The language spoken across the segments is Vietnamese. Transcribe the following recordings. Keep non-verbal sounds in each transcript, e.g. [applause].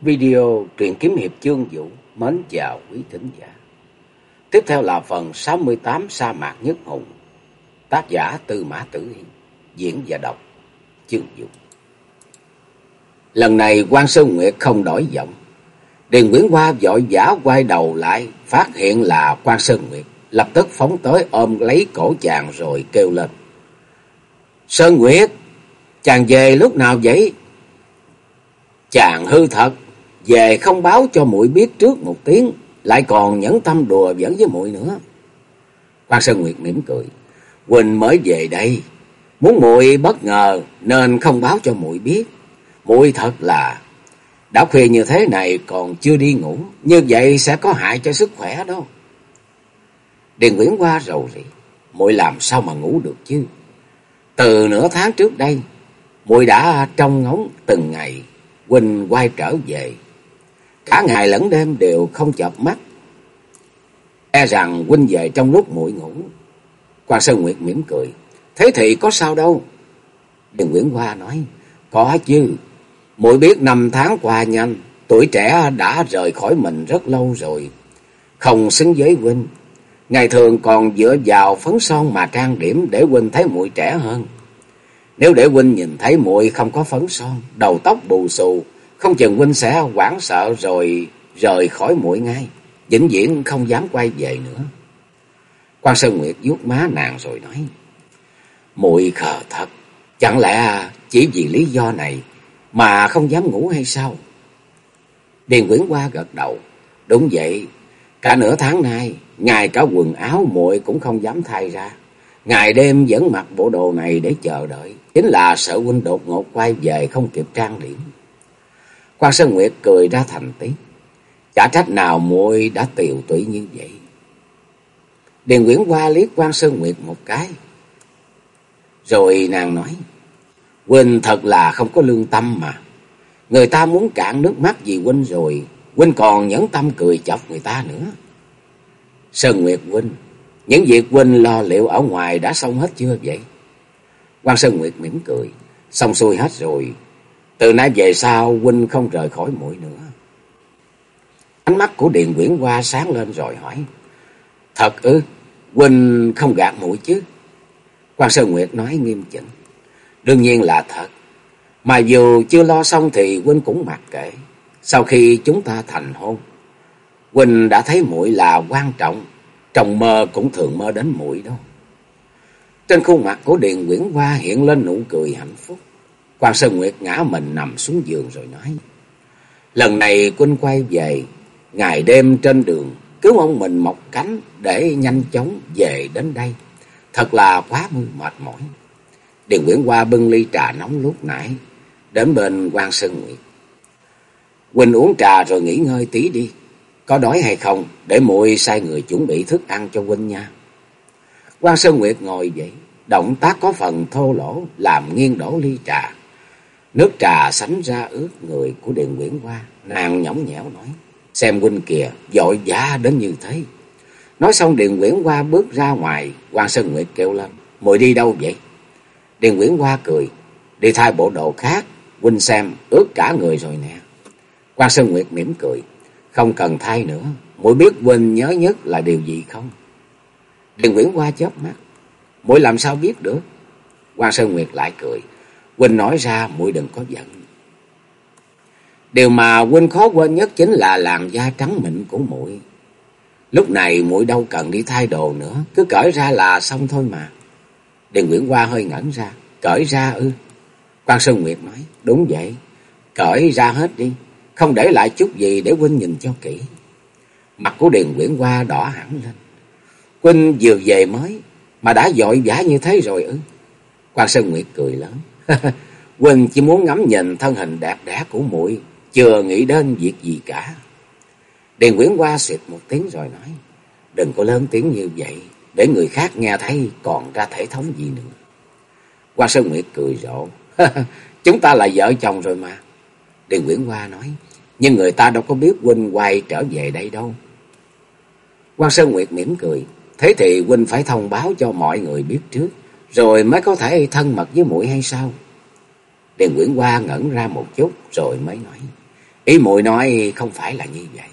Video truyện kiếm hiệp chương vũ mến chào quý thính giả. Tiếp theo là phần 68 sa mạc nhất hùng. Tác giả Tư Mã Tử Hiền, diễn và đọc chương vũ. Lần này quan Sơn Nguyệt không đổi giọng. Điền Nguyễn Hoa vội vã quay đầu lại, phát hiện là quan Sơn Nguyệt, lập tức phóng tới ôm lấy cổ chàng rồi kêu lên. Sơn Nguyệt, chàng về lúc nào vậy? Chàng hư thật, về không báo cho muội biết trước một tiếng, lại còn nhẫn tâm đùa giỡn với muội nữa. Quan Sơn Nguyệt mỉm cười, Quỳnh mới về đây, muốn muội bất ngờ nên không báo cho muội biết. Muội thật là đã khuya như thế này còn chưa đi ngủ, như vậy sẽ có hại cho sức khỏe đâu. Điền Nguyễn qua rầu rĩ, muội làm sao mà ngủ được chứ? Từ nửa tháng trước đây, muội đã trông ngóng từng ngày Huynh quay trở về. Cả ngày lẫn đêm đều không chợp mắt. E rằng Huynh về trong lúc muội ngủ. Quan Sơn Nguyệt mỉm cười. Thế thì có sao đâu. Điền Nguyễn Hoa nói. Có chứ. muội biết năm tháng qua nhanh. Tuổi trẻ đã rời khỏi mình rất lâu rồi. Không xứng với Huynh. Ngày thường còn dựa vào phấn son mà trang điểm để Huynh thấy muội trẻ hơn. Nếu để huynh nhìn thấy muội không có phấn son, đầu tóc bù xù, không chừng huynh sẽ hoảng sợ rồi rời khỏi muội ngay, vĩnh viễn không dám quay về nữa. Quan Sơn Nguyệt vuốt má nàng rồi nói: "Muội khờ thật, chẳng lẽ chỉ vì lý do này mà không dám ngủ hay sao?" Điền Quyển Hoa gật đầu, "Đúng vậy, cả nửa tháng nay, ngay cả quần áo muội cũng không dám thay ra." Ngày đêm vẫn mặc bộ đồ này để chờ đợi. Chính là sợ huynh đột ngột quay về không kịp trang điểm. Quan Sơn Nguyệt cười ra thành tiếng. Chả trách nào muội đã tiều tụy như vậy. Điền Nguyễn qua liếc Quan Sơn Nguyệt một cái. Rồi nàng nói. Huynh thật là không có lương tâm mà. Người ta muốn cạn nước mắt vì Huynh rồi. Huynh còn nhẫn tâm cười chọc người ta nữa. Sơn Nguyệt Huynh những việc huynh lo liệu ở ngoài đã xong hết chưa vậy? Quan Sơn Nguyệt mỉm cười. Xong xuôi hết rồi. Từ nay về sau huynh không rời khỏi muội nữa. Ánh mắt của Điền Quyển Hoa sáng lên rồi hỏi. Thật ư? huynh không gạt muội chứ? Quan Sơn Nguyệt nói nghiêm chỉnh. Đương nhiên là thật. Mà dù chưa lo xong thì huynh cũng mặc kệ. Sau khi chúng ta thành hôn, huynh đã thấy muội là quan trọng trong mơ cũng thường mơ đến muội đâu. Trên khuôn mặt của Điền Nguyễn Hoa hiện lên nụ cười hạnh phúc. Quan Sơn Nguyệt ngã mình nằm xuống giường rồi nói. Lần này quân quay về, ngày đêm trên đường, cứu ông mình mọc cánh để nhanh chóng về đến đây. Thật là quá mệt mỏi. Điền Nguyễn Hoa bưng ly trà nóng lúc nãy, đến bên quan Sơn Nguyệt. Quỳnh uống trà rồi nghỉ ngơi tí đi. Có đói hay không, để muội sai người chuẩn bị thức ăn cho Quỳnh nha. Quan Sơn Nguyệt ngồi dậy, động tác có phần thô lỗ, làm nghiêng đổ ly trà. Nước trà sánh ra ướt người của Điện Nguyễn Hoa, nàng nhõng nhẽo nói, xem huynh kìa, dội giá đến như thế. Nói xong Điện Nguyễn Hoa bước ra ngoài, Quan Sơn Nguyệt kêu lên, mùi đi đâu vậy? Điện Nguyễn Hoa cười, đi thay bộ đồ khác, huynh xem, ướt cả người rồi nè. Quan Sơn Nguyệt mỉm cười, không cần thay nữa, muội biết huynh nhớ nhất là điều gì không? Điền Nguyễn Hoa chớp mắt. Muội làm sao biết được? Quan Sơn Nguyệt lại cười. Huynh nói ra muội đừng có giận. Điều mà Huynh khó quên nhất chính là làn da trắng mịn của muội. Lúc này muội đâu cần đi thay đồ nữa, cứ cởi ra là xong thôi mà. Điền Nguyễn Hoa hơi ngẩn ra, cởi ra ư? Quan Sơn Nguyệt nói, đúng vậy, cởi ra hết đi, không để lại chút gì để huynh nhìn cho kỹ. Mặt của Điền Nguyễn Hoa đỏ hẳn lên. Huynh vừa về mới mà đã dội vã như thế rồi ư? Quan Sơn Nguyệt cười lớn. [laughs] Quỳnh chỉ muốn ngắm nhìn thân hình đẹp đẽ của muội, chưa nghĩ đến việc gì cả. Điền Quyển Hoa xịt một tiếng rồi nói, đừng có lớn tiếng như vậy, để người khác nghe thấy còn ra thể thống gì nữa. Quan Sơn Nguyệt cười rộ, [laughs] chúng ta là vợ chồng rồi mà. Điền Quyển Hoa nói, nhưng người ta đâu có biết huynh quay trở về đây đâu. Quan Sơn Nguyệt mỉm cười, thế thì huynh phải thông báo cho mọi người biết trước, rồi mới có thể thân mật với muội hay sao? Điền Nguyễn Hoa ngẩn ra một chút rồi mới nói, Ý muội nói không phải là như vậy.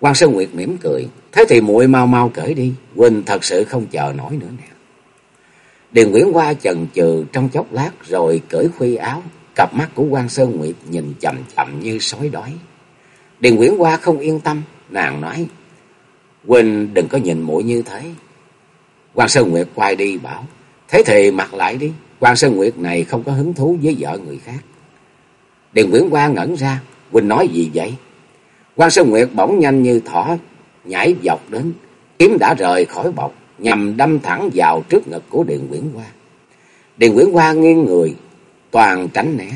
quan Sơn Nguyệt mỉm cười. Thế thì muội mau mau cởi đi. Quỳnh thật sự không chờ nổi nữa nè. Điền Nguyễn Hoa chần chừ trong chốc lát rồi cởi khuy áo. Cặp mắt của quan Sơn Nguyệt nhìn chậm chậm như sói đói. Điền Nguyễn Hoa không yên tâm. Nàng nói. Quỳnh đừng có nhìn muội như thế quan Sơn Nguyệt quay đi bảo. Thế thì mặc lại đi. quan Sơn Nguyệt này không có hứng thú với vợ người khác. Điền Nguyễn Quang ngẩn ra. Huynh nói gì vậy? quan Sơn Nguyệt bỗng nhanh như thỏ. Nhảy dọc đến. Kiếm đã rời khỏi bọc. Nhằm đâm thẳng vào trước ngực của Điền Nguyễn Quang. Điền Nguyễn Quang nghiêng người. Toàn tránh né.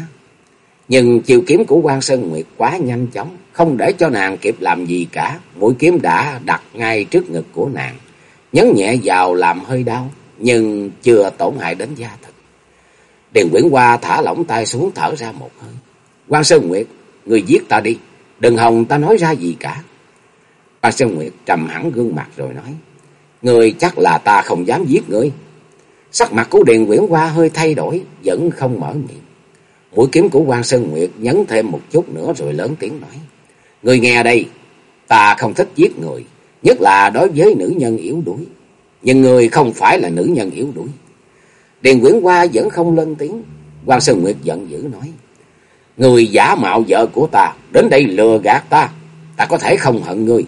Nhưng chiều kiếm của quan Sơn Nguyệt quá nhanh chóng. Không để cho nàng kịp làm gì cả. Mũi kiếm đã đặt ngay trước ngực của nàng. Nhấn nhẹ vào làm hơi đau. Nhưng chưa tổn hại đến da thịt. Điền Quyển Hoa thả lỏng tay xuống thở ra một hơi. quan Sơn Nguyệt, người giết ta đi. Đừng hòng ta nói ra gì cả. quan Sơn Nguyệt trầm hẳn gương mặt rồi nói. Người chắc là ta không dám giết người. Sắc mặt của Điền Quyển Hoa hơi thay đổi. Vẫn không mở miệng. Mũi kiếm của quan Sơn Nguyệt nhấn thêm một chút nữa rồi lớn tiếng nói. Người nghe đây, ta không thích giết người, nhất là đối với nữ nhân yếu đuối. Nhưng người không phải là nữ nhân yếu đuối. Điền Quyển Hoa vẫn không lên tiếng. quan Sơn Nguyệt giận dữ nói. Người giả mạo vợ của ta, đến đây lừa gạt ta. Ta có thể không hận ngươi.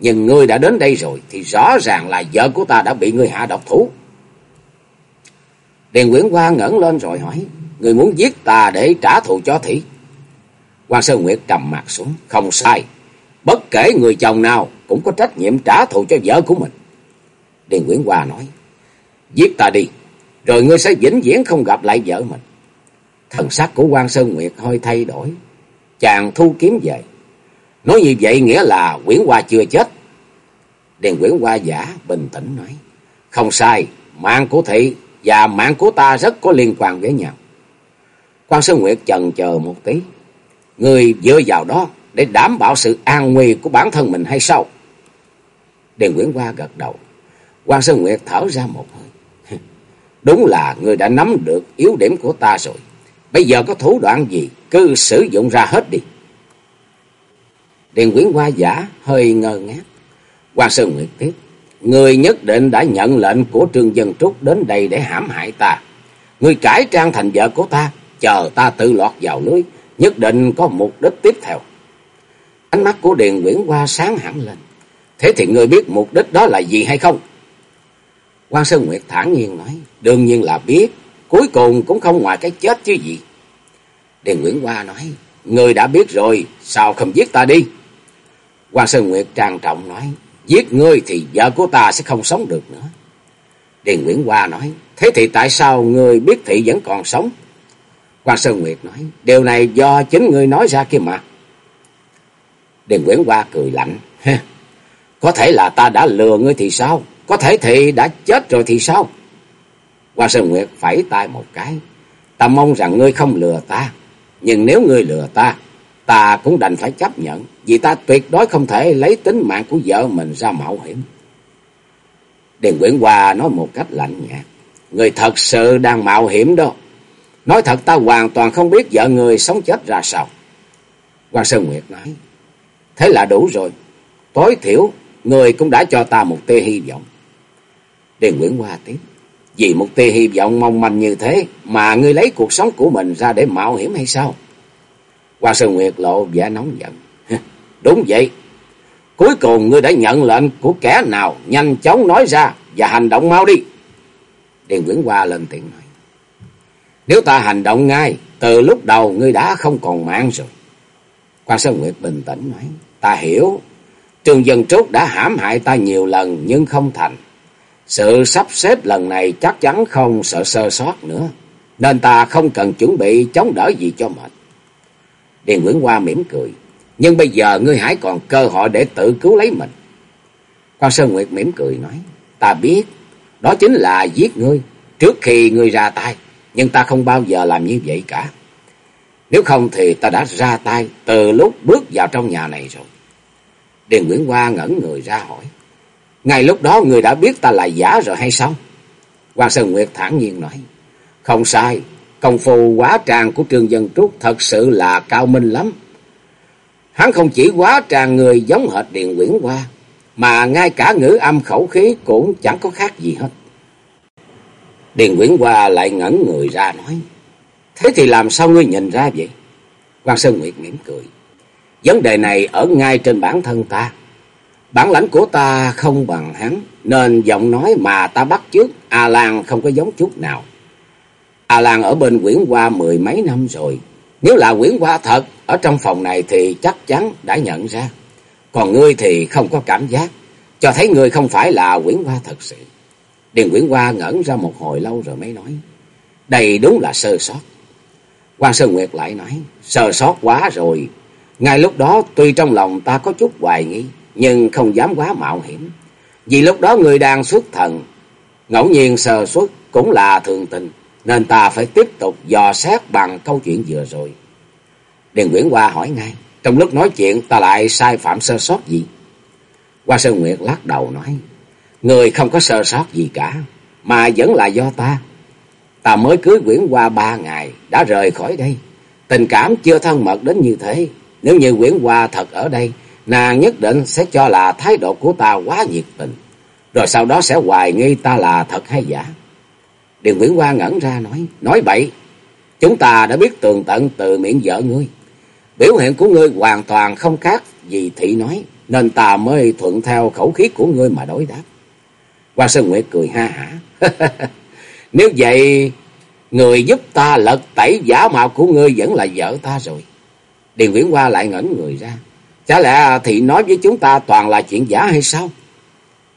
Nhưng ngươi đã đến đây rồi, thì rõ ràng là vợ của ta đã bị ngươi hạ độc thủ. Điền Quyển Hoa ngẩng lên rồi hỏi. Người muốn giết ta để trả thù cho thị. quan Sơn Nguyệt trầm mặt xuống. Không sai. Bất kể người chồng nào cũng có trách nhiệm trả thù cho vợ của mình. Điền Nguyễn Hòa nói. Giết ta đi. Rồi ngươi sẽ vĩnh viễn không gặp lại vợ mình. Thần sắc của quan Sơn Nguyệt hơi thay đổi. Chàng thu kiếm về. Nói như vậy nghĩa là Nguyễn Hoa chưa chết. Điền Nguyễn Hoa giả bình tĩnh nói. Không sai. Mạng của thị và mạng của ta rất có liên quan với nhau. Quan Sơn Nguyệt chần chờ một tí. Người dựa vào đó để đảm bảo sự an nguy của bản thân mình hay sao? Điền Nguyễn Hoa gật đầu. Quan Sơn Nguyệt thở ra một hơi. [laughs] Đúng là người đã nắm được yếu điểm của ta rồi. Bây giờ có thủ đoạn gì, cứ sử dụng ra hết đi. Điền Nguyễn Hoa giả hơi ngơ ngác. Quan Sơn Nguyệt tiếp. Người nhất định đã nhận lệnh của Trương Dân Trúc đến đây để hãm hại ta. Người cải trang thành vợ của ta, chờ ta tự lọt vào lưới, nhất định có mục đích tiếp theo. Ánh mắt của Điền Nguyễn Hoa sáng hẳn lên. Thế thì người biết mục đích đó là gì hay không? quan Sơn Nguyệt thản nhiên nói, đương nhiên là biết, cuối cùng cũng không ngoài cái chết chứ gì. Điền Nguyễn Hoa nói, người đã biết rồi, sao không giết ta đi? quan Sơn Nguyệt trang trọng nói, giết ngươi thì vợ của ta sẽ không sống được nữa. Điền Nguyễn Hoa nói, thế thì tại sao ngươi biết thị vẫn còn sống? quan Sơn Nguyệt nói, điều này do chính ngươi nói ra kia mà. Điền Nguyễn Hoa cười lạnh, có thể là ta đã lừa ngươi thì sao? Có thể thị đã chết rồi thì sao? Hoa Sơn Nguyệt phẩy tay một cái. Ta mong rằng ngươi không lừa ta. Nhưng nếu ngươi lừa ta, ta cũng đành phải chấp nhận. Vì ta tuyệt đối không thể lấy tính mạng của vợ mình ra mạo hiểm. Điền Nguyễn Hoa nói một cách lạnh nhạt. Người thật sự đang mạo hiểm đó. Nói thật ta hoàn toàn không biết vợ người sống chết ra sao. Quan Sơn Nguyệt nói. Thế là đủ rồi. Tối thiểu, người cũng đã cho ta một tia hy vọng. Điền Nguyễn Hoa tiếp. Vì một tia hy vọng mong manh như thế mà ngươi lấy cuộc sống của mình ra để mạo hiểm hay sao? Hoa Sơn Nguyệt lộ vẻ nóng giận. [laughs] Đúng vậy. Cuối cùng ngươi đã nhận lệnh của kẻ nào nhanh chóng nói ra và hành động mau đi. Điền Nguyễn Hoa lên tiếng nói. Nếu ta hành động ngay, từ lúc đầu ngươi đã không còn mạng rồi. Quan Sơn Nguyệt bình tĩnh nói. Ta hiểu, Trường Dân Trúc đã hãm hại ta nhiều lần nhưng không thành. Sự sắp xếp lần này chắc chắn không sợ sơ sót nữa. Nên ta không cần chuẩn bị chống đỡ gì cho mệt. Điền Nguyễn Hoa mỉm cười. Nhưng bây giờ ngươi hãy còn cơ hội để tự cứu lấy mình. Quan Sơn Nguyệt mỉm cười nói. Ta biết, đó chính là giết ngươi trước khi ngươi ra tay. Nhưng ta không bao giờ làm như vậy cả. Nếu không thì ta đã ra tay từ lúc bước vào trong nhà này rồi. Điền Nguyễn Hoa ngẩn người ra hỏi. Ngay lúc đó người đã biết ta là giả rồi hay sao? Hoàng Sơn Nguyệt thản nhiên nói. Không sai, công phu quá tràng của Trương Dân Trúc thật sự là cao minh lắm. Hắn không chỉ quá tràng người giống hệt Điền Quyển Hoa, mà ngay cả ngữ âm khẩu khí cũng chẳng có khác gì hết. Điền Quyển Hoa lại ngẩn người ra nói, Thế thì làm sao ngươi nhìn ra vậy? Quan Sơn Nguyệt mỉm cười. Vấn đề này ở ngay trên bản thân ta. Bản lãnh của ta không bằng hắn, nên giọng nói mà ta bắt trước A Lan không có giống chút nào. A Lan ở bên Quyển Hoa mười mấy năm rồi. Nếu là Quyển Hoa thật, ở trong phòng này thì chắc chắn đã nhận ra. Còn ngươi thì không có cảm giác, cho thấy ngươi không phải là Quyển Hoa thật sự. Điền Quyển Hoa ngẩn ra một hồi lâu rồi mới nói. Đây đúng là sơ sót. Quan Sơn Nguyệt lại nói, sơ sót quá rồi. Ngay lúc đó tuy trong lòng ta có chút hoài nghi, nhưng không dám quá mạo hiểm. Vì lúc đó người đang xuất thần, ngẫu nhiên sơ xuất cũng là thường tình, nên ta phải tiếp tục dò xét bằng câu chuyện vừa rồi. Điền Nguyễn Hoa hỏi ngay, trong lúc nói chuyện ta lại sai phạm sơ sót gì? Hoa Sơn Nguyệt lắc đầu nói, người không có sơ sót gì cả, mà vẫn là do ta. Ta mới cưới quyển Hoa ba ngày, đã rời khỏi đây. Tình cảm chưa thân mật đến như thế. Nếu như quyển Hoa thật ở đây, nàng nhất định sẽ cho là thái độ của ta quá nhiệt tình. Rồi sau đó sẽ hoài nghi ta là thật hay giả. Điều Nguyễn Hoa ngẩn ra nói, nói bậy. Chúng ta đã biết tường tận từ miệng vợ ngươi. Biểu hiện của ngươi hoàn toàn không khác gì thị nói, nên ta mới thuận theo khẩu khí của ngươi mà đối đáp. Hoa Sơn Nguyệt cười ha hả. [laughs] Nếu vậy, người giúp ta lật tẩy giả mạo của ngươi vẫn là vợ ta rồi. Điền Viễn Hoa lại ngẩn người ra. Chả lẽ thị nói với chúng ta toàn là chuyện giả hay sao?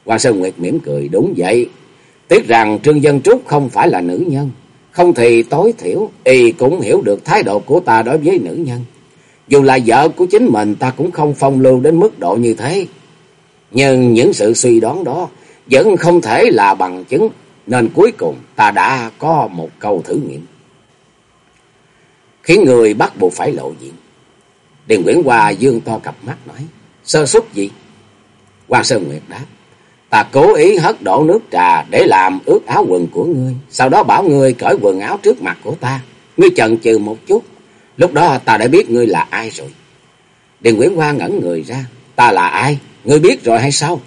Hoàng Sơn Nguyệt mỉm cười, đúng vậy. Tiếc rằng Trương Dân Trúc không phải là nữ nhân. Không thì tối thiểu, y cũng hiểu được thái độ của ta đối với nữ nhân. Dù là vợ của chính mình ta cũng không phong lưu đến mức độ như thế. Nhưng những sự suy đoán đó vẫn không thể là bằng chứng nên cuối cùng ta đã có một câu thử nghiệm. Khiến người bắt buộc phải lộ diện. Điền Nguyễn Hoa dương to cặp mắt nói. Sơ suất gì? Quang Sơn Nguyệt đáp. Ta cố ý hất đổ nước trà để làm ướt áo quần của ngươi. Sau đó bảo ngươi cởi quần áo trước mặt của ta. Ngươi chần chừ một chút. Lúc đó ta đã biết ngươi là ai rồi. Điền Nguyễn Hoa ngẩn người ra. Ta là ai? Ngươi biết rồi hay sao?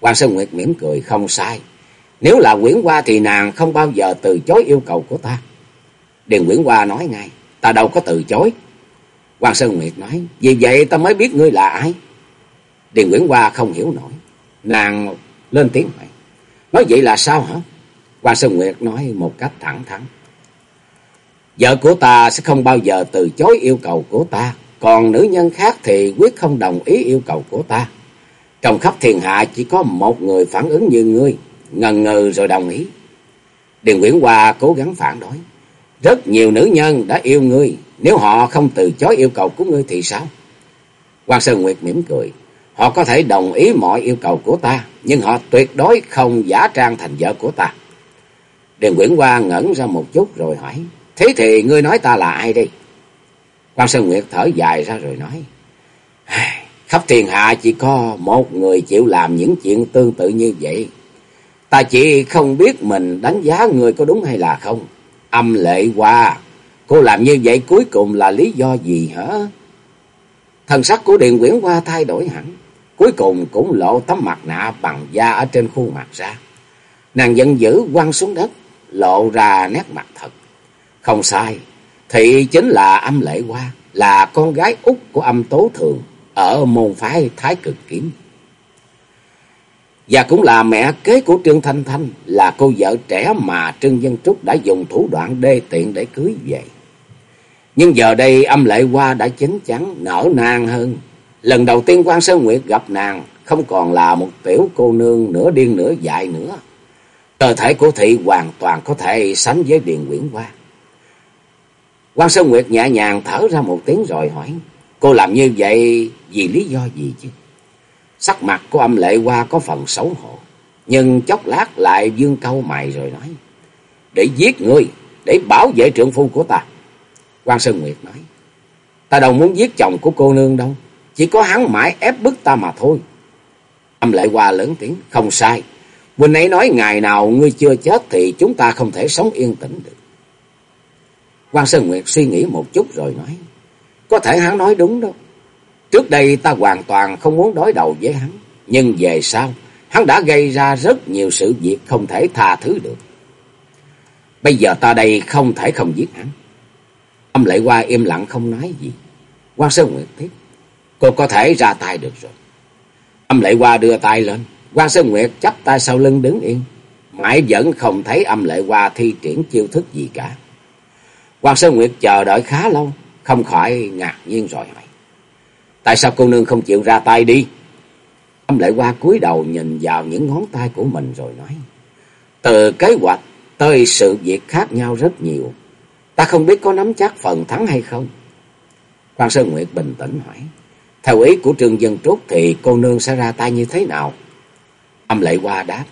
Quang Sơn Nguyệt mỉm cười, không sai. Nếu là Nguyễn Hoa thì nàng không bao giờ từ chối yêu cầu của ta. Điền Nguyễn Hoa nói ngay, ta đâu có từ chối. Hoàng Sơn Nguyệt nói, vì vậy ta mới biết ngươi là ai. Điền Nguyễn Hoa không hiểu nổi. Nàng lên tiếng hỏi, nói vậy là sao hả? Hoàng Sơn Nguyệt nói một cách thẳng thắn. Vợ của ta sẽ không bao giờ từ chối yêu cầu của ta. Còn nữ nhân khác thì quyết không đồng ý yêu cầu của ta. Trong khắp thiên hạ chỉ có một người phản ứng như ngươi ngần ngừ rồi đồng ý. Điền Nguyễn Hoa cố gắng phản đối. Rất nhiều nữ nhân đã yêu ngươi, nếu họ không từ chối yêu cầu của ngươi thì sao? Quan Sơn Nguyệt mỉm cười. Họ có thể đồng ý mọi yêu cầu của ta, nhưng họ tuyệt đối không giả trang thành vợ của ta. Điền Nguyễn Hoa ngẩn ra một chút rồi hỏi. Thế thì ngươi nói ta là ai đây? Quan Sơn Nguyệt thở dài ra rồi nói. Khắp thiên hạ chỉ có một người chịu làm những chuyện tương tự như vậy. Ta chỉ không biết mình đánh giá người có đúng hay là không. Âm lệ qua, cô làm như vậy cuối cùng là lý do gì hả? Thần sắc của Điền Quyển Hoa thay đổi hẳn. Cuối cùng cũng lộ tấm mặt nạ bằng da ở trên khuôn mặt ra. Nàng giận dữ quăng xuống đất, lộ ra nét mặt thật. Không sai, thị chính là âm lệ hoa, là con gái út của âm tố thường ở môn phái Thái Cực Kiếm. Và cũng là mẹ kế của Trương Thanh Thanh, là cô vợ trẻ mà Trương Dân Trúc đã dùng thủ đoạn đê tiện để cưới về. Nhưng giờ đây âm lệ hoa đã chín chắn, nở nàng hơn. Lần đầu tiên quan Sơn Nguyệt gặp nàng, không còn là một tiểu cô nương nửa điên nửa dại nữa. Cơ thể của thị hoàn toàn có thể sánh với Điền Nguyễn Hoa. Quan Sơn Nguyệt nhẹ nhàng thở ra một tiếng rồi hỏi, cô làm như vậy vì lý do gì chứ? Sắc mặt của âm lệ qua có phần xấu hổ. Nhưng chốc lát lại dương câu mày rồi nói. Để giết ngươi, để bảo vệ trượng phu của ta. quan Sơn Nguyệt nói. Ta đâu muốn giết chồng của cô nương đâu. Chỉ có hắn mãi ép bức ta mà thôi. Âm lệ qua lớn tiếng. Không sai. Quỳnh ấy nói ngày nào ngươi chưa chết thì chúng ta không thể sống yên tĩnh được. quan Sơn Nguyệt suy nghĩ một chút rồi nói. Có thể hắn nói đúng đâu. Trước đây ta hoàn toàn không muốn đối đầu với hắn. Nhưng về sau, hắn đã gây ra rất nhiều sự việc không thể tha thứ được. Bây giờ ta đây không thể không giết hắn. Âm lệ qua im lặng không nói gì. quan Sơn Nguyệt tiếp. Cô có thể ra tay được rồi. Âm lệ qua đưa tay lên. quan Sơn Nguyệt chắp tay sau lưng đứng yên. Mãi vẫn không thấy âm lệ qua thi triển chiêu thức gì cả. quan Sơn Nguyệt chờ đợi khá lâu. Không khỏi ngạc nhiên rồi hỏi. Tại sao cô nương không chịu ra tay đi? Âm lệ qua cúi đầu nhìn vào những ngón tay của mình rồi nói. Từ kế hoạch tới sự việc khác nhau rất nhiều. Ta không biết có nắm chắc phần thắng hay không. Quan Sơn Nguyệt bình tĩnh hỏi. Theo ý của Trương Dân Trúc thì cô nương sẽ ra tay như thế nào? Âm lệ qua đáp.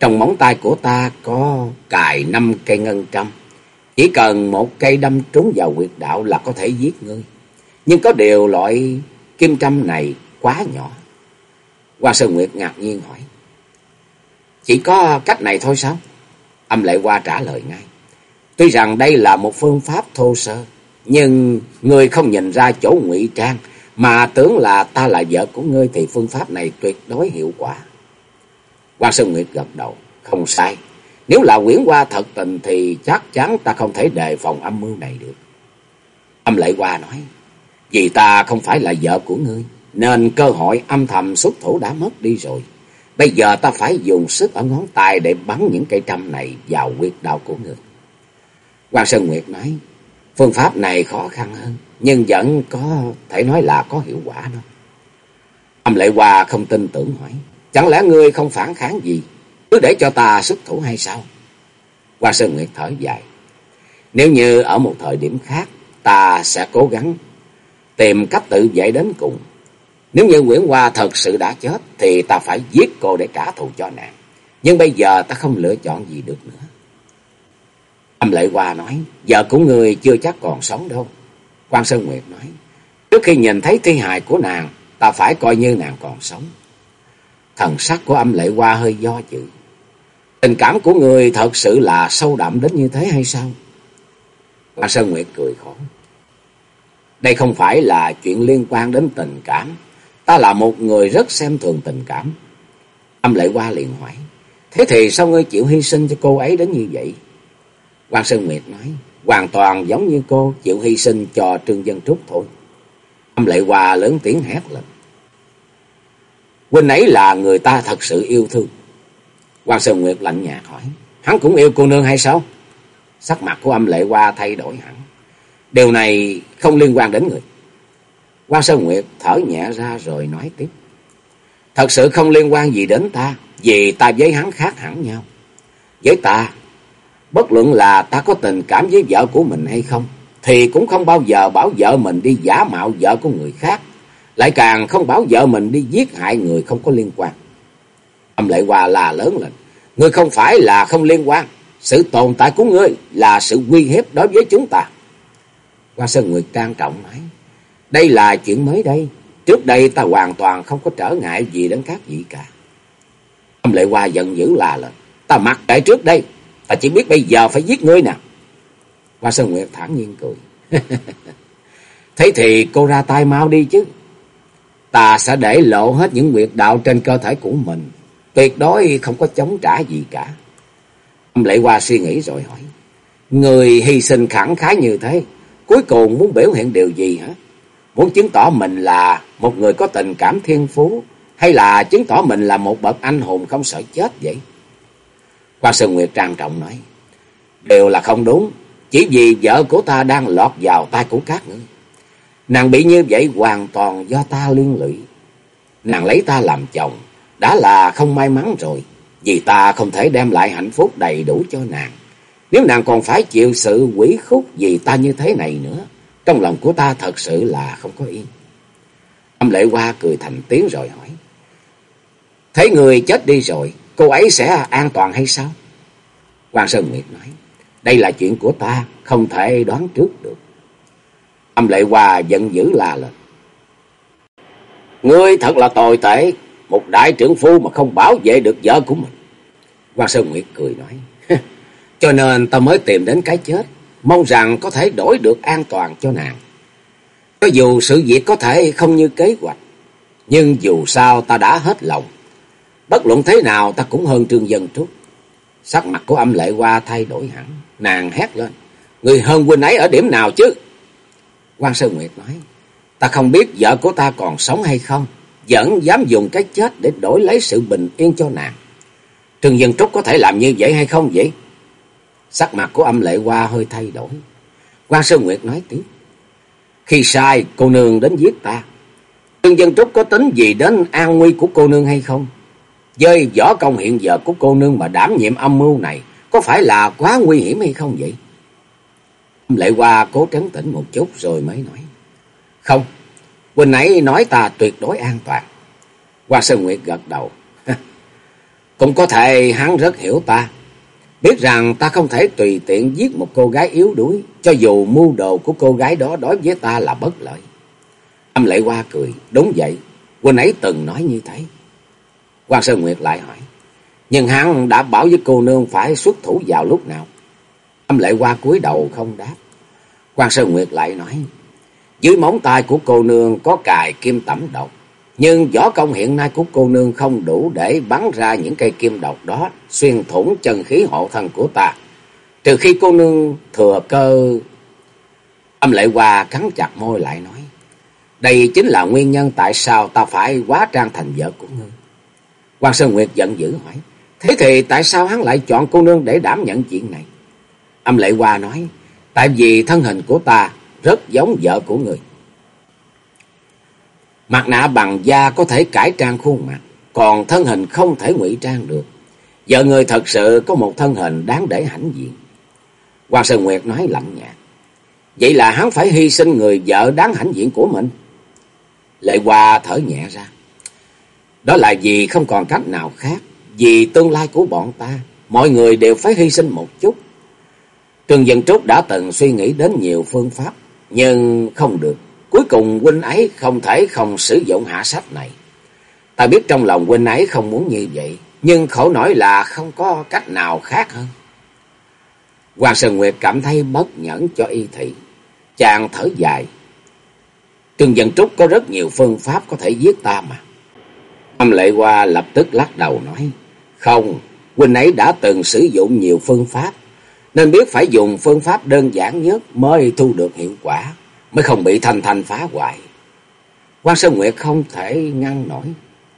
Trong móng tay của ta có cài năm cây ngân trăm. Chỉ cần một cây đâm trúng vào quyệt đạo là có thể giết ngươi. Nhưng có điều loại kim châm này quá nhỏ. Hoa Sơn Nguyệt ngạc nhiên hỏi. Chỉ có cách này thôi sao? Âm lệ qua trả lời ngay. Tuy rằng đây là một phương pháp thô sơ. Nhưng người không nhìn ra chỗ ngụy trang. Mà tưởng là ta là vợ của ngươi thì phương pháp này tuyệt đối hiệu quả. Hoa Sơn Nguyệt gật đầu. Không sai. Nếu là quyển hoa thật tình thì chắc chắn ta không thể đề phòng âm mưu này được. Âm lệ hoa nói. Vì ta không phải là vợ của ngươi. Nên cơ hội âm thầm xuất thủ đã mất đi rồi. Bây giờ ta phải dùng sức ở ngón tay để bắn những cây trăm này vào quyệt đạo của ngươi. Hoàng Sơn Nguyệt nói, phương pháp này khó khăn hơn, nhưng vẫn có thể nói là có hiệu quả đó. Âm Lệ Hoa không tin tưởng hỏi, chẳng lẽ ngươi không phản kháng gì, cứ để cho ta xuất thủ hay sao? Hoàng Sơn Nguyệt thở dài, nếu như ở một thời điểm khác, ta sẽ cố gắng tìm cách tự vệ đến cùng. Nếu như Nguyễn Hoa thật sự đã chết, thì ta phải giết cô để trả thù cho nàng. Nhưng bây giờ ta không lựa chọn gì được nữa. Âm Lệ Hoa nói, giờ của người chưa chắc còn sống đâu. Quan Sơn Nguyệt nói, trước khi nhìn thấy thi hài của nàng, ta phải coi như nàng còn sống. Thần sắc của âm Lệ Hoa hơi do dự. Tình cảm của người thật sự là sâu đậm đến như thế hay sao? Quan Sơn Nguyệt cười khổ. Đây không phải là chuyện liên quan đến tình cảm. Ta là một người rất xem thường tình cảm. Âm Lệ qua liền hỏi. Thế thì sao ngươi chịu hy sinh cho cô ấy đến như vậy? Quan Sơn Nguyệt nói, hoàn toàn giống như cô chịu hy sinh cho Trương Dân Trúc thôi. Âm Lệ Hòa lớn tiếng hét lên. Huynh ấy là người ta thật sự yêu thương. Quan Sơn Nguyệt lạnh nhạt hỏi, hắn cũng yêu cô nương hay sao? Sắc mặt của âm Lệ qua thay đổi hẳn. Điều này không liên quan đến người. Quan Sơn Nguyệt thở nhẹ ra rồi nói tiếp. Thật sự không liên quan gì đến ta, vì ta với hắn khác hẳn nhau. Với ta, Bất luận là ta có tình cảm với vợ của mình hay không, thì cũng không bao giờ bảo vợ mình đi giả mạo vợ của người khác, lại càng không bảo vợ mình đi giết hại người không có liên quan. Âm lệ hòa là lớn lên, ngươi không phải là không liên quan, sự tồn tại của ngươi là sự uy hiếp đối với chúng ta. Hoa Sơn Nguyệt trang trọng nói, đây là chuyện mới đây, trước đây ta hoàn toàn không có trở ngại gì đến các vị cả. Âm lệ hoa giận dữ là lên, ta mặc kệ trước đây, Ta chỉ biết bây giờ phải giết ngươi nè. Hoa Sơn Nguyệt thản nhiên cười. [laughs] Thế thì cô ra tay mau đi chứ. Ta sẽ để lộ hết những nguyệt đạo trên cơ thể của mình. Tuyệt đối không có chống trả gì cả. Âm lệ hoa suy nghĩ rồi hỏi. Người hy sinh khẳng khái như thế. Cuối cùng muốn biểu hiện điều gì hả? Muốn chứng tỏ mình là một người có tình cảm thiên phú. Hay là chứng tỏ mình là một bậc anh hùng không sợ chết vậy? Quan Sơn Nguyệt trang trọng nói. Đều là không đúng. Chỉ vì vợ của ta đang lọt vào tay của các ngươi. Nàng bị như vậy hoàn toàn do ta liên lụy. Nàng lấy ta làm chồng. Đã là không may mắn rồi. Vì ta không thể đem lại hạnh phúc đầy đủ cho nàng. Nếu nàng còn phải chịu sự quỷ khúc vì ta như thế này nữa. Trong lòng của ta thật sự là không có yên. Âm lệ hoa cười thành tiếng rồi hỏi. Thấy người chết đi rồi cô ấy sẽ an toàn hay sao? Hoàng Sơn Nguyệt nói, đây là chuyện của ta, không thể đoán trước được. Âm Lệ hoa giận dữ la lên. Ngươi thật là tồi tệ, một đại trưởng phu mà không bảo vệ được vợ của mình. Hoàng Sơn Nguyệt cười nói, cho nên ta mới tìm đến cái chết, mong rằng có thể đổi được an toàn cho nàng. Cho dù sự việc có thể không như kế hoạch, nhưng dù sao ta đã hết lòng. Bất luận thế nào ta cũng hơn Trương Dân Trúc. Sắc mặt của âm lệ qua thay đổi hẳn, nàng hét lên. Người hơn huynh ấy ở điểm nào chứ? quan Sơn Nguyệt nói, ta không biết vợ của ta còn sống hay không, vẫn dám dùng cái chết để đổi lấy sự bình yên cho nàng. Trương Dân Trúc có thể làm như vậy hay không vậy? Sắc mặt của âm lệ qua hơi thay đổi. quan Sơn Nguyệt nói tiếp. Khi sai, cô nương đến giết ta. Trương Dân Trúc có tính gì đến an nguy của cô nương hay không? Với võ công hiện giờ của cô nương mà đảm nhiệm âm mưu này, có phải là quá nguy hiểm hay không vậy? âm Lệ Hoa cố trấn tĩnh một chút rồi mới nói. Không, Quỳnh nãy nói ta tuyệt đối an toàn. quan Sơn Nguyệt gật đầu. [laughs] Cũng có thể hắn rất hiểu ta. Biết rằng ta không thể tùy tiện giết một cô gái yếu đuối, cho dù mưu đồ của cô gái đó đối với ta là bất lợi. Âm lệ qua cười, đúng vậy, Quỳnh ấy từng nói như thế. Quan Sơn Nguyệt lại hỏi, nhưng hắn đã bảo với cô nương phải xuất thủ vào lúc nào? Âm lệ qua cúi đầu không đáp. Quan Sơn Nguyệt lại nói, dưới móng tay của cô nương có cài kim tẩm độc. Nhưng võ công hiện nay của cô nương không đủ để bắn ra những cây kim độc đó, xuyên thủng chân khí hộ thân của ta. Trừ khi cô nương thừa cơ... Âm lệ hoa cắn chặt môi lại nói, đây chính là nguyên nhân tại sao ta phải quá trang thành vợ của ngươi. Quan Sơn Nguyệt giận dữ hỏi, thế thì tại sao hắn lại chọn cô nương để đảm nhận chuyện này? Âm lệ hoa nói, tại vì thân hình của ta rất giống vợ của người. Mặt nạ bằng da có thể cải trang khuôn mặt, còn thân hình không thể ngụy trang được. Vợ người thật sự có một thân hình đáng để hãnh diện. Hoàng Sơn Nguyệt nói lạnh nhạt. Vậy là hắn phải hy sinh người vợ đáng hãnh diện của mình. Lệ Hoa thở nhẹ ra. Đó là vì không còn cách nào khác. Vì tương lai của bọn ta, mọi người đều phải hy sinh một chút. Trương Dân Trúc đã từng suy nghĩ đến nhiều phương pháp, nhưng không được. Cuối cùng huynh ấy không thể không sử dụng hạ sách này. Ta biết trong lòng huynh ấy không muốn như vậy, nhưng khổ nổi là không có cách nào khác hơn. Hoàng Sơn Nguyệt cảm thấy bất nhẫn cho y thị. Chàng thở dài. Trương Dân Trúc có rất nhiều phương pháp có thể giết ta mà. Âm Lệ Hoa lập tức lắc đầu nói. Không, huynh ấy đã từng sử dụng nhiều phương pháp. Nên biết phải dùng phương pháp đơn giản nhất mới thu được hiệu quả mới không bị Thanh Thanh phá hoại. Quan Sơn Nguyệt không thể ngăn nổi,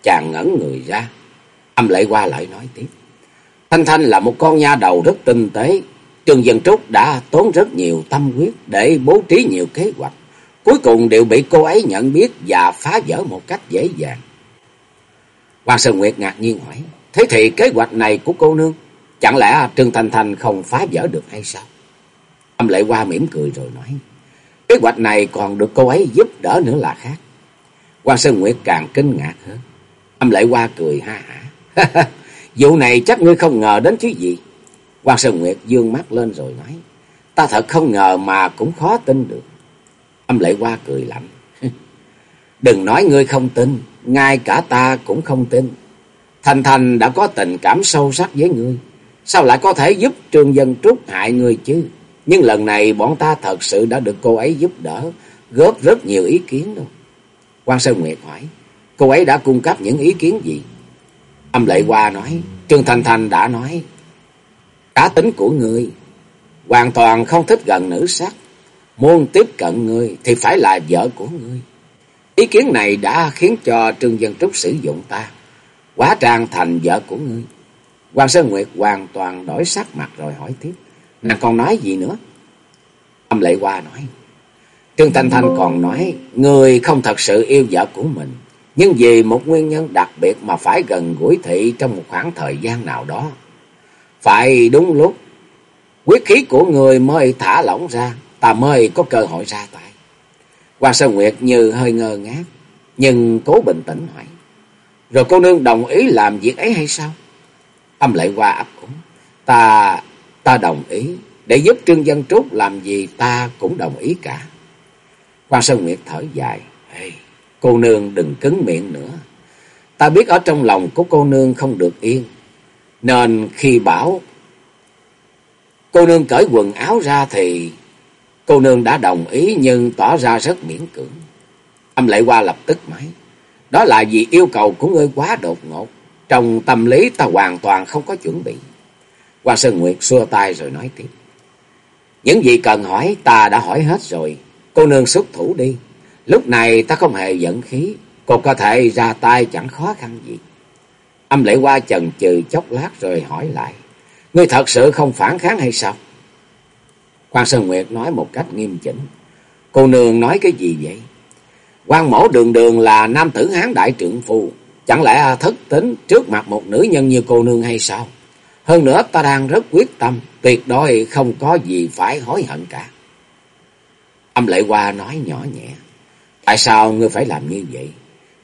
chàng ngẩn người ra. Âm lệ qua lại nói tiếp. Thanh Thanh là một con nha đầu rất tinh tế. Trương Dân Trúc đã tốn rất nhiều tâm huyết để bố trí nhiều kế hoạch. Cuối cùng đều bị cô ấy nhận biết và phá vỡ một cách dễ dàng. Quan Sơn Nguyệt ngạc nhiên hỏi. Thế thì kế hoạch này của cô nương, chẳng lẽ Trương Thanh Thanh không phá vỡ được hay sao? Âm lệ qua mỉm cười rồi nói. Kế hoạch này còn được cô ấy giúp đỡ nữa là khác. Quan Sơn Nguyệt càng kinh ngạc hơn. Âm lệ qua cười ha hả. [laughs] Vụ này chắc ngươi không ngờ đến chứ gì. Quan Sơn Nguyệt dương mắt lên rồi nói. Ta thật không ngờ mà cũng khó tin được. Âm lệ qua cười lạnh. [laughs] Đừng nói ngươi không tin. Ngay cả ta cũng không tin. Thành Thành đã có tình cảm sâu sắc với ngươi. Sao lại có thể giúp Trương Dân Trúc hại ngươi chứ? Nhưng lần này bọn ta thật sự đã được cô ấy giúp đỡ, góp rất nhiều ý kiến đâu. Quan Sơn Nguyệt hỏi, cô ấy đã cung cấp những ý kiến gì? Âm Lệ Hoa nói, Trương Thành Thành đã nói, cá tính của người hoàn toàn không thích gần nữ sắc. Muốn tiếp cận người thì phải là vợ của người. Ý kiến này đã khiến cho Trương Dân Trúc sử dụng ta, quá trang thành vợ của ngươi. Quan Sơn Nguyệt hoàn toàn đổi sắc mặt rồi hỏi tiếp. Nàng còn nói gì nữa? Âm Lệ Hoa nói. Trương Thanh Thanh còn nói, người không thật sự yêu vợ của mình, nhưng vì một nguyên nhân đặc biệt mà phải gần gũi thị trong một khoảng thời gian nào đó. Phải đúng lúc, quyết khí của người mới thả lỏng ra, ta mới có cơ hội ra tay. Hoàng Sơn Nguyệt như hơi ngơ ngác, nhưng cố bình tĩnh hỏi. Rồi cô nương đồng ý làm việc ấy hay sao? Âm lệ qua ấp úng. Ta Ta đồng ý, để giúp Trương Dân Trúc làm gì ta cũng đồng ý cả. Quan Sơn Nguyệt thở dài, hey, cô nương đừng cứng miệng nữa. Ta biết ở trong lòng của cô nương không được yên, nên khi bảo cô nương cởi quần áo ra thì Cô nương đã đồng ý nhưng tỏ ra rất miễn cưỡng. Âm lệ qua lập tức máy, Đó là vì yêu cầu của ngươi quá đột ngột. Trong tâm lý ta hoàn toàn không có chuẩn bị. Hoa Sơn Nguyệt xua tay rồi nói tiếp. Những gì cần hỏi ta đã hỏi hết rồi. Cô nương xuất thủ đi. Lúc này ta không hề giận khí. Cô có thể ra tay chẳng khó khăn gì. Âm lệ qua chần chừ chốc lát rồi hỏi lại. Ngươi thật sự không phản kháng hay sao? Quan Sơn Nguyệt nói một cách nghiêm chỉnh. Cô nương nói cái gì vậy? quan mổ đường đường là nam tử hán đại trượng phu. Chẳng lẽ thất tính trước mặt một nữ nhân như cô nương hay sao? Hơn nữa ta đang rất quyết tâm, tuyệt đối không có gì phải hối hận cả. Âm lệ hoa nói nhỏ nhẹ. Tại sao ngươi phải làm như vậy?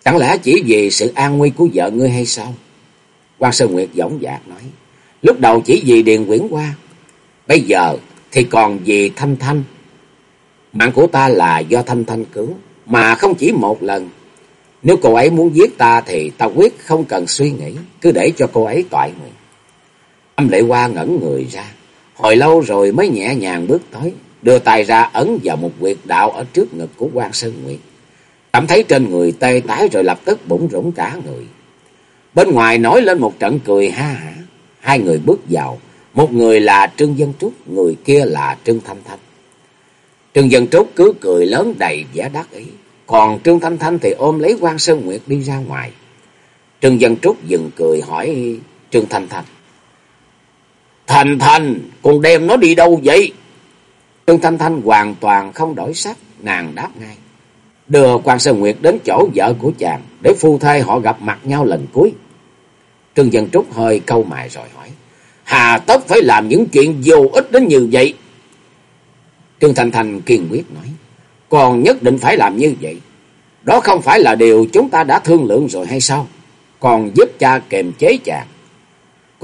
Chẳng lẽ chỉ vì sự an nguy của vợ ngươi hay sao? quan Sơn Nguyệt dõng dạc nói. Lúc đầu chỉ vì Điền Quyển Hoa. Bây giờ thì còn vì Thanh Thanh. Mạng của ta là do Thanh Thanh cứu. Mà không chỉ một lần. Nếu cô ấy muốn giết ta thì ta quyết không cần suy nghĩ. Cứ để cho cô ấy toại nguyện. Âm lệ hoa ngẩn người ra. Hồi lâu rồi mới nhẹ nhàng bước tới. Đưa tay ra ấn vào một quyệt đạo ở trước ngực của quan Sơn Nguyệt. Cảm thấy trên người tê tái rồi lập tức bụng rủng cả người. Bên ngoài nổi lên một trận cười ha hả. Hai người bước vào. Một người là Trương Dân Trúc, người kia là Trương Thanh Thanh. Trương Dân Trúc cứ cười lớn đầy vẻ đắc ý. Còn Trương Thanh Thanh thì ôm lấy quan Sơn Nguyệt đi ra ngoài. Trương Dân Trúc dừng cười hỏi Trương Thanh Thanh. Thành Thành, con đem nó đi đâu vậy? Trương Thanh Thanh hoàn toàn không đổi sắc, nàng đáp ngay. Đưa quan Sơn Nguyệt đến chỗ vợ của chàng, để phu thê họ gặp mặt nhau lần cuối. Trương Dân Trúc hơi câu mài rồi hỏi. Hà tất phải làm những chuyện vô ích đến như vậy? Trương Thanh Thanh kiên quyết nói. Còn nhất định phải làm như vậy. Đó không phải là điều chúng ta đã thương lượng rồi hay sao? Còn giúp cha kềm chế chàng.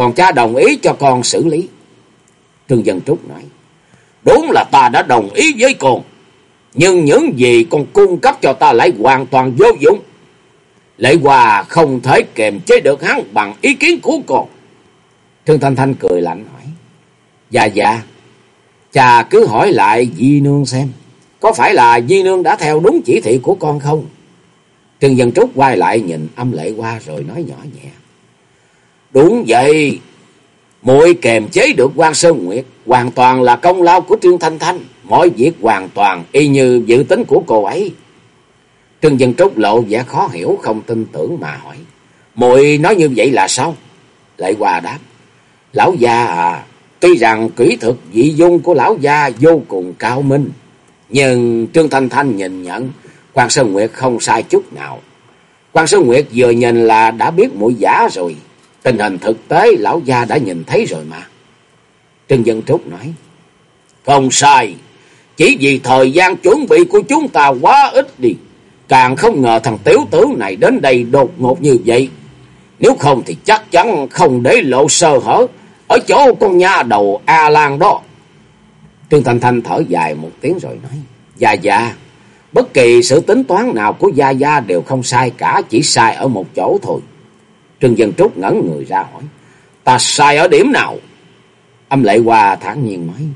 Còn cha đồng ý cho con xử lý. Trương Dân Trúc nói. Đúng là ta đã đồng ý với con. Nhưng những gì con cung cấp cho ta lại hoàn toàn vô dụng. Lệ Hòa không thể kiềm chế được hắn bằng ý kiến của con. Trương Thanh Thanh cười lạnh hỏi. Dạ dạ, cha cứ hỏi lại Di Nương xem. Có phải là Di Nương đã theo đúng chỉ thị của con không? Trương Dân Trúc quay lại nhìn âm lệ qua rồi nói nhỏ nhẹ. Đúng vậy. muội kềm chế được quan Sơn Nguyệt. Hoàn toàn là công lao của Trương Thanh Thanh. Mọi việc hoàn toàn y như dự tính của cô ấy. Trương Dân Trúc lộ vẻ khó hiểu không tin tưởng mà hỏi. muội nói như vậy là sao? Lại Hòa đáp. Lão gia à, tuy rằng kỹ thuật dị dung của lão gia vô cùng cao minh. Nhưng Trương Thanh Thanh nhìn nhận, quan Sơn Nguyệt không sai chút nào. quan Sơn Nguyệt vừa nhìn là đã biết mũi giả rồi. Tình hình thực tế lão gia đã nhìn thấy rồi mà. Trương Dân Trúc nói. Không sai. Chỉ vì thời gian chuẩn bị của chúng ta quá ít đi. Càng không ngờ thằng tiểu tử này đến đây đột ngột như vậy. Nếu không thì chắc chắn không để lộ sơ hở. Ở chỗ con nha đầu A Lan đó. Trương Thanh Thanh thở dài một tiếng rồi nói. Dạ dạ. Bất kỳ sự tính toán nào của Gia Gia đều không sai cả. Chỉ sai ở một chỗ thôi. Trương Dân Trúc ngẩn người ra hỏi. Ta sai ở điểm nào? Âm lệ hoa thản nhiên nói.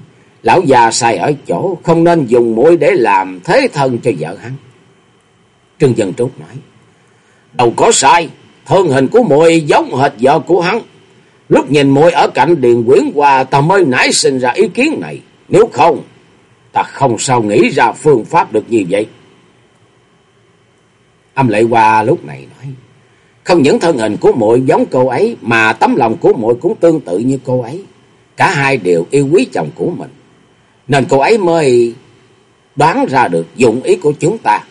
Lão già sai ở chỗ không nên dùng mũi để làm thế thân cho vợ hắn. Trương Dân Trúc nói. Đâu có sai. Thân hình của muội giống hệt vợ của hắn. Lúc nhìn muội ở cạnh Điền Quyển Hoa ta mới nảy sinh ra ý kiến này. Nếu không, ta không sao nghĩ ra phương pháp được như vậy. Âm lệ hoa lúc này nói. Không những thân hình của muội giống cô ấy, mà tấm lòng của muội cũng tương tự như cô ấy. Cả hai đều yêu quý chồng của mình. Nên cô ấy mới đoán ra được dụng ý của chúng ta.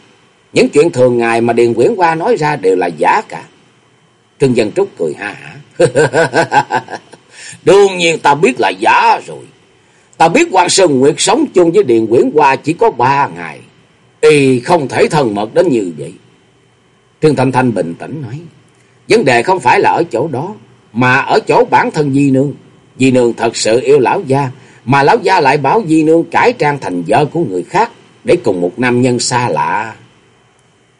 Những chuyện thường ngày mà Điền Quyển Hoa nói ra đều là giả cả. Trương Dân Trúc cười ha hả. [laughs] Đương nhiên ta biết là giả rồi. Ta biết Hoàng Sơn Nguyệt sống chung với Điền Quyển Hoa chỉ có ba ngày. Y không thể thân mật đến như vậy. Trương Thanh Thanh bình tĩnh nói. Vấn đề không phải là ở chỗ đó. Mà ở chỗ bản thân Di Nương. Di Nương thật sự yêu lão gia. Mà lão gia lại bảo Di Nương cải trang thành vợ của người khác. Để cùng một nam nhân xa lạ.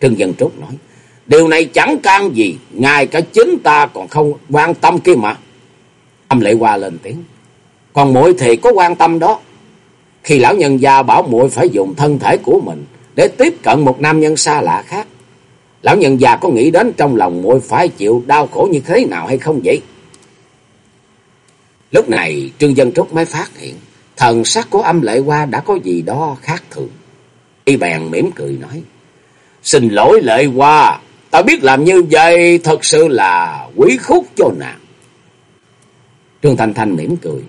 Trương Dân Trúc nói. Điều này chẳng can gì. Ngay cả chính ta còn không quan tâm kia mà. Âm lệ qua lên tiếng. Còn muội thì có quan tâm đó. Khi lão nhân gia bảo muội phải dùng thân thể của mình để tiếp cận một nam nhân xa lạ khác. Lão nhân già có nghĩ đến trong lòng muội phải chịu đau khổ như thế nào hay không vậy? Lúc này Trương Dân Trúc mới phát hiện thần sắc của âm lệ hoa đã có gì đó khác thường. Y bèn mỉm cười nói. Xin lỗi lệ hoa, ta biết làm như vậy thật sự là quý khúc cho nàng. Trương Thanh Thanh mỉm cười.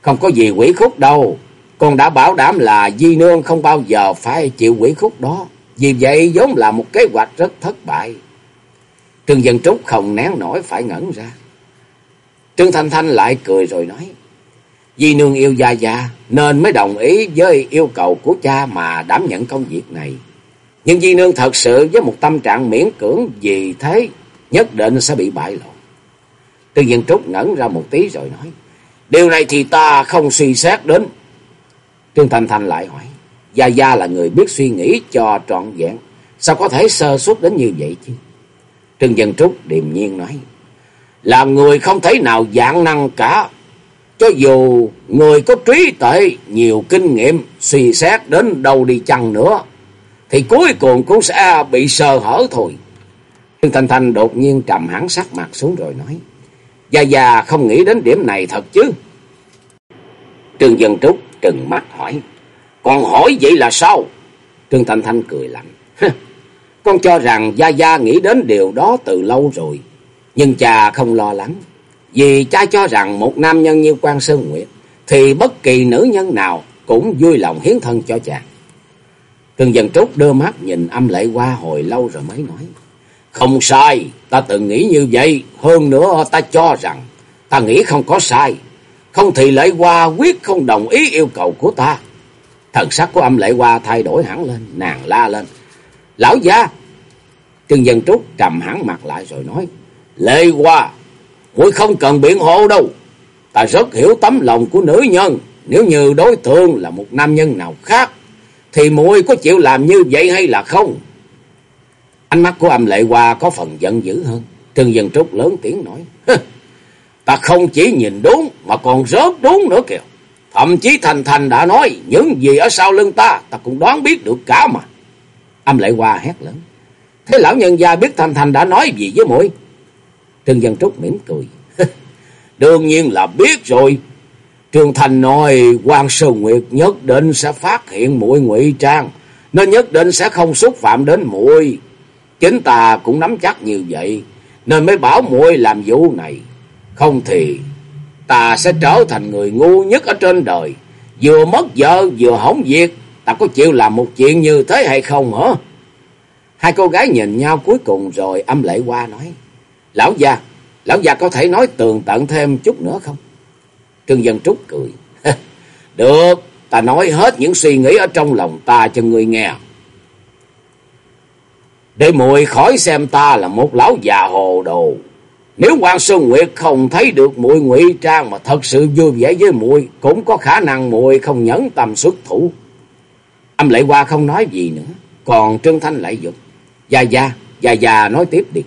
Không có gì quỷ khúc đâu. Con đã bảo đảm là Di Nương không bao giờ phải chịu quỷ khúc đó. Vì vậy vốn là một kế hoạch rất thất bại. Trương Dân Trúc không nén nổi phải ngẩn ra. Trương Thanh Thanh lại cười rồi nói. Di Nương yêu Gia Gia nên mới đồng ý với yêu cầu của cha mà đảm nhận công việc này. Nhưng Di Nương thật sự với một tâm trạng miễn cưỡng vì thế nhất định sẽ bị bại lộ. Trương Dân Trúc ngẩn ra một tí rồi nói. Điều này thì ta không suy xét đến. Trương Thanh Thanh lại hỏi. Gia Gia là người biết suy nghĩ cho trọn vẹn. Sao có thể sơ suất đến như vậy chứ? Trương Dân Trúc điềm nhiên nói. Là người không thể nào dạng năng cả. Cho dù người có trí tuệ, nhiều kinh nghiệm, suy xét đến đâu đi chăng nữa. Thì cuối cùng cũng sẽ bị sơ hở thôi. Trương Thanh Thanh đột nhiên trầm hẳn sắc mặt xuống rồi nói. Gia Gia không nghĩ đến điểm này thật chứ. Trương Dân Trúc trừng mắt hỏi. Còn hỏi vậy là sao? Trương Thanh Thanh cười lạnh. Con cho rằng Gia Gia nghĩ đến điều đó từ lâu rồi. Nhưng cha không lo lắng. Vì cha cho rằng một nam nhân như quan Sơn Nguyệt. Thì bất kỳ nữ nhân nào cũng vui lòng hiến thân cho chàng. Trương Dân Trúc đưa mắt nhìn âm lệ qua hồi lâu rồi mới nói. Không sai, ta từng nghĩ như vậy. Hơn nữa ta cho rằng ta nghĩ không có sai. Không thì lệ qua quyết không đồng ý yêu cầu của ta. Thần sắc của âm lệ hoa thay đổi hẳn lên, nàng la lên. Lão gia! Trương Dân Trúc trầm hẳn mặt lại rồi nói. Lệ hoa! Muội không cần biện hộ đâu. Ta rất hiểu tấm lòng của nữ nhân. Nếu như đối tượng là một nam nhân nào khác. Thì muội có chịu làm như vậy hay là không? Ánh mắt của âm lệ hoa có phần giận dữ hơn. Trương Dân Trúc lớn tiếng nói. Ta không chỉ nhìn đúng mà còn rớt đúng nữa kìa. Thậm chí Thành Thành đã nói những gì ở sau lưng ta, ta cũng đoán biết được cả mà. Âm lại hoa hét lớn. Thế lão nhân gia biết Thành Thành đã nói gì với muội Trương Dân Trúc mỉm cười. [laughs] Đương nhiên là biết rồi. Trương Thành nói quan Sư Nguyệt nhất định sẽ phát hiện muội ngụy trang, nên nhất định sẽ không xúc phạm đến muội. Chính ta cũng nắm chắc như vậy, nên mới bảo muội làm vụ này. Không thì ta sẽ trở thành người ngu nhất ở trên đời. Vừa mất vợ vừa hỏng việc, ta có chịu làm một chuyện như thế hay không hả? Hai cô gái nhìn nhau cuối cùng rồi âm lệ qua nói. Lão già lão già có thể nói tường tận thêm chút nữa không? Trương Dân Trúc cười. [laughs] Được, ta nói hết những suy nghĩ ở trong lòng ta cho người nghe. Để muội khỏi xem ta là một lão già hồ đồ. Nếu Hoàng Sơn Nguyệt không thấy được muội ngụy trang mà thật sự vui vẻ với muội, cũng có khả năng muội không nhẫn tâm xuất thủ. Âm Lệ Hoa không nói gì nữa, còn Trương Thanh lại dục. Gia Gia, Gia Gia nói tiếp đi.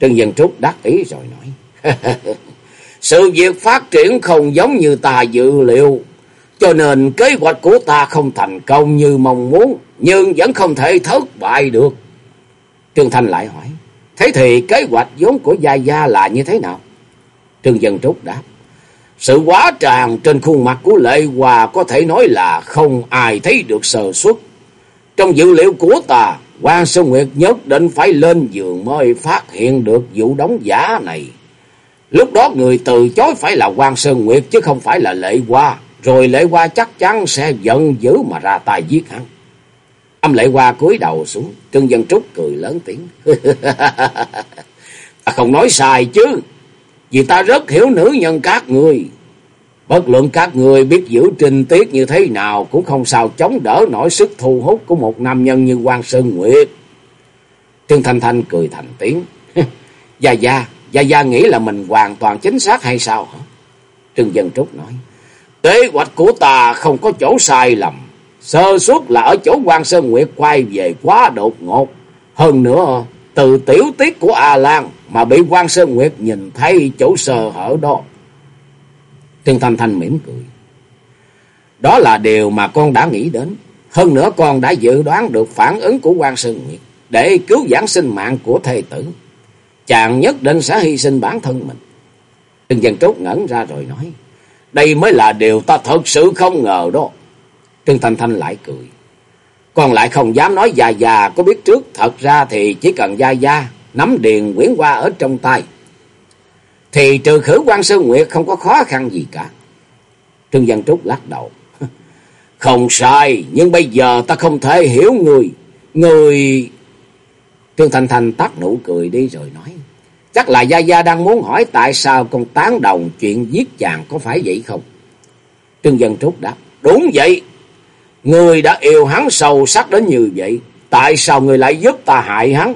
Trương Dân Trúc đắc ý rồi nói. [laughs] Sự việc phát triển không giống như ta dự liệu, cho nên kế hoạch của ta không thành công như mong muốn, nhưng vẫn không thể thất bại được. Trương Thanh lại hỏi. Thế thì kế hoạch vốn của Gia Gia là như thế nào? Trương Dân Trúc đáp. Sự quá tràn trên khuôn mặt của Lệ Hòa có thể nói là không ai thấy được sờ xuất. Trong dữ liệu của ta, quan Sơn Nguyệt nhất định phải lên giường mới phát hiện được vụ đóng giả này. Lúc đó người từ chối phải là quan Sơn Nguyệt chứ không phải là Lệ Hoa. Rồi Lệ Hoa chắc chắn sẽ giận dữ mà ra tay giết hắn. Âm lệ hoa cúi đầu xuống, Trương Dân Trúc cười lớn tiếng. [laughs] ta không nói sai chứ, vì ta rất hiểu nữ nhân các người. Bất luận các người biết giữ trình tiết như thế nào cũng không sao chống đỡ nổi sức thu hút của một nam nhân như quan Sơn Nguyệt. Trương Thanh Thanh cười thành tiếng. [laughs] Gia Gia, Gia Gia nghĩ là mình hoàn toàn chính xác hay sao hả? Trương Dân Trúc nói. Kế hoạch của ta không có chỗ sai lầm. Sơ suất là ở chỗ quan Sơn Nguyệt quay về quá đột ngột. Hơn nữa, từ tiểu tiết của A Lan mà bị quan Sơn Nguyệt nhìn thấy chỗ sơ hở đó. Trương Thanh Thanh mỉm cười. Đó là điều mà con đã nghĩ đến. Hơn nữa con đã dự đoán được phản ứng của quan Sơn Nguyệt để cứu giảng sinh mạng của thê tử. Chàng nhất định sẽ hy sinh bản thân mình. Trương Dân Trúc ngẩn ra rồi nói. Đây mới là điều ta thật sự không ngờ đó. Trương Thanh Thanh lại cười. Còn lại không dám nói già già có biết trước. Thật ra thì chỉ cần gia gia nắm điền quyển qua ở trong tay. Thì trừ khử quan sư Nguyệt không có khó khăn gì cả. Trương văn Trúc lắc đầu. [laughs] Không sai, nhưng bây giờ ta không thể hiểu người. Người... Trương Thanh Thanh tắt nụ cười đi rồi nói. Chắc là Gia Gia đang muốn hỏi tại sao con tán đồng chuyện giết chàng có phải vậy không? Trương Dân Trúc đáp. Đúng vậy. Người đã yêu hắn sâu sắc đến như vậy. Tại sao người lại giúp ta hại hắn?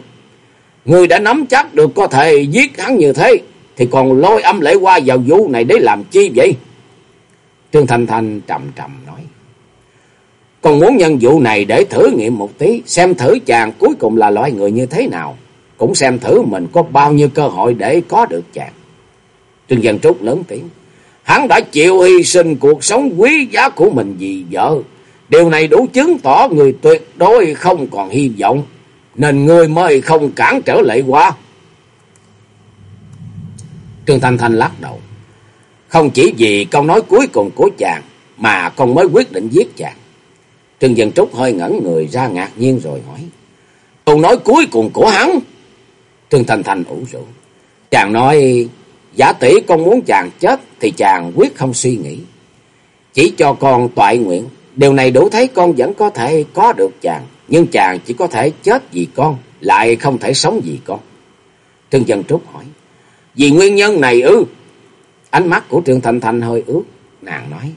Người đã nắm chắc được có thể giết hắn như thế. Thì còn lôi âm lễ qua vào vụ này để làm chi vậy? Trương Thanh Thanh trầm trầm nói. Còn muốn nhân vụ này để thử nghiệm một tí. Xem thử chàng cuối cùng là loại người như thế nào. Cũng xem thử mình có bao nhiêu cơ hội để có được chàng. Trương Dân Trúc lớn tiếng. Hắn đã chịu hy sinh cuộc sống quý giá của mình vì vợ. Điều này đủ chứng tỏ người tuyệt đối không còn hy vọng. Nên người mới không cản trở lệ qua. Trương Thanh Thanh lắc đầu. Không chỉ vì câu nói cuối cùng của chàng mà con mới quyết định giết chàng. Trương Dân Trúc hơi ngẩn người ra ngạc nhiên rồi hỏi. Câu nói cuối cùng của hắn. Trương Thanh Thanh ủ rũ. Chàng nói, giả tỷ con muốn chàng chết thì chàng quyết không suy nghĩ. Chỉ cho con toại nguyện. Điều này đủ thấy con vẫn có thể có được chàng. Nhưng chàng chỉ có thể chết vì con. Lại không thể sống vì con. Trương Dân Trúc hỏi. Vì nguyên nhân này ư? Ánh mắt của Trương Thanh Thanh hơi ướt. Nàng nói.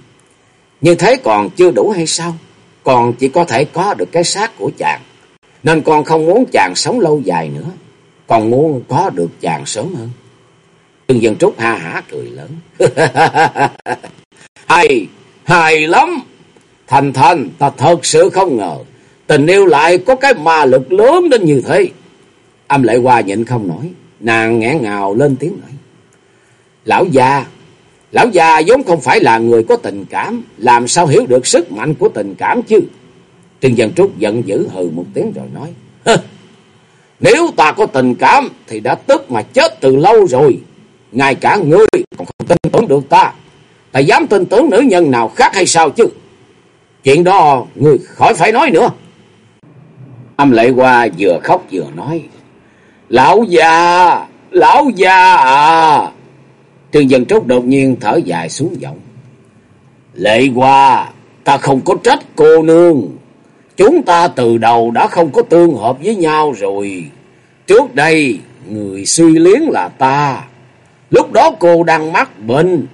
Như thế còn chưa đủ hay sao? Còn chỉ có thể có được cái xác của chàng. Nên con không muốn chàng sống lâu dài nữa. Còn muốn có được chàng sớm hơn. Trương Dân Trúc ha hả cười lớn. [laughs] hay, hay lắm. Thành Thành, ta thật sự không ngờ. Tình yêu lại có cái ma lực lớn đến như thế. Âm lệ hoa nhịn không nổi. Nàng ngẹn ngào lên tiếng nói. Lão già, lão già vốn không phải là người có tình cảm. Làm sao hiểu được sức mạnh của tình cảm chứ? Trương Dân Trúc giận dữ hừ một tiếng rồi nói. Nếu ta có tình cảm thì đã tức mà chết từ lâu rồi. Ngay cả ngươi còn không tin tưởng được ta. Ta dám tin tưởng nữ nhân nào khác hay sao chứ? Chuyện đó ngươi khỏi phải nói nữa. Âm lệ qua vừa khóc vừa nói. Lão già, lão già à. Trương Dân Trúc đột nhiên thở dài xuống giọng. Lệ qua, ta không có trách cô nương. Chúng ta từ đầu đã không có tương hợp với nhau rồi. Trước đây, người suy liếng là ta. Lúc đó cô đang mắc bệnh.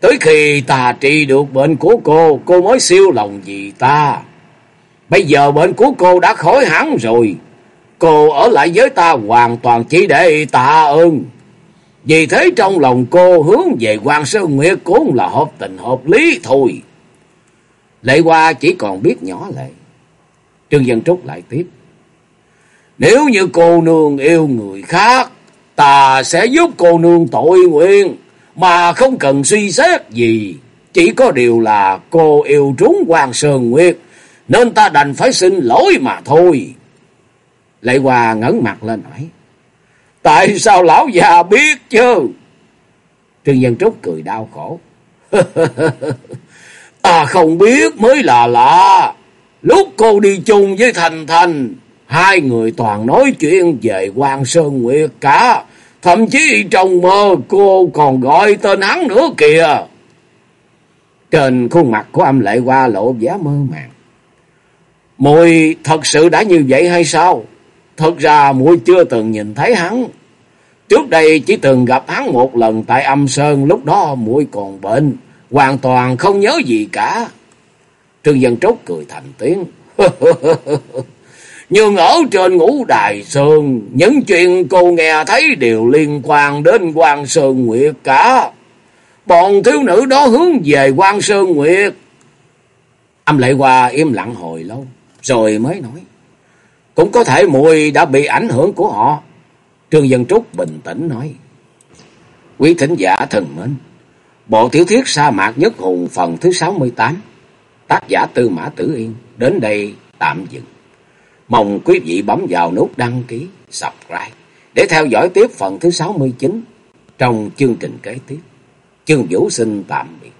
Tới khi ta trị được bệnh của cô, cô mới siêu lòng vì ta. Bây giờ bệnh của cô đã khỏi hẳn rồi. Cô ở lại với ta hoàn toàn chỉ để tạ ơn. Vì thế trong lòng cô hướng về quan Sơn Nguyệt cũng là hợp tình hợp lý thôi. Lệ Hoa chỉ còn biết nhỏ lệ. Trương Dân Trúc lại tiếp. Nếu như cô nương yêu người khác, ta sẽ giúp cô nương tội nguyện, mà không cần suy xét gì. Chỉ có điều là cô yêu trúng Hoàng Sơn Nguyệt, nên ta đành phải xin lỗi mà thôi. Lệ Hòa ngấn mặt lên hỏi. Tại sao lão già biết chứ? Trương Dân Trúc cười đau khổ. ta [laughs] à, không biết mới là lạ. Lúc cô đi chung với Thành Thành, hai người toàn nói chuyện về Hoàng Sơn Nguyệt cả. Thậm chí trong mơ cô còn gọi tên hắn nữa kìa. Trên khuôn mặt của âm lệ qua lộ vẻ mơ màng. Mùi thật sự đã như vậy hay sao? Thật ra muội chưa từng nhìn thấy hắn. Trước đây chỉ từng gặp hắn một lần tại âm sơn, lúc đó muội còn bệnh, hoàn toàn không nhớ gì cả. Trương Dân Trúc cười thành tiếng. [laughs] Nhưng ở trên ngũ đài sơn, những chuyện cô nghe thấy đều liên quan đến quan Sơn Nguyệt cả. Bọn thiếu nữ đó hướng về quan Sơn Nguyệt. Âm lệ qua im lặng hồi lâu, rồi mới nói. Cũng có thể mùi đã bị ảnh hưởng của họ. Trương Dân Trúc bình tĩnh nói. Quý thính giả thần mến, bộ tiểu thuyết sa mạc nhất hùng phần thứ 68 tác giả Tư Mã Tử Yên đến đây tạm dừng. Mong quý vị bấm vào nút đăng ký, subscribe để theo dõi tiếp phần thứ 69 trong chương trình kế tiếp. Chương Vũ xin tạm biệt.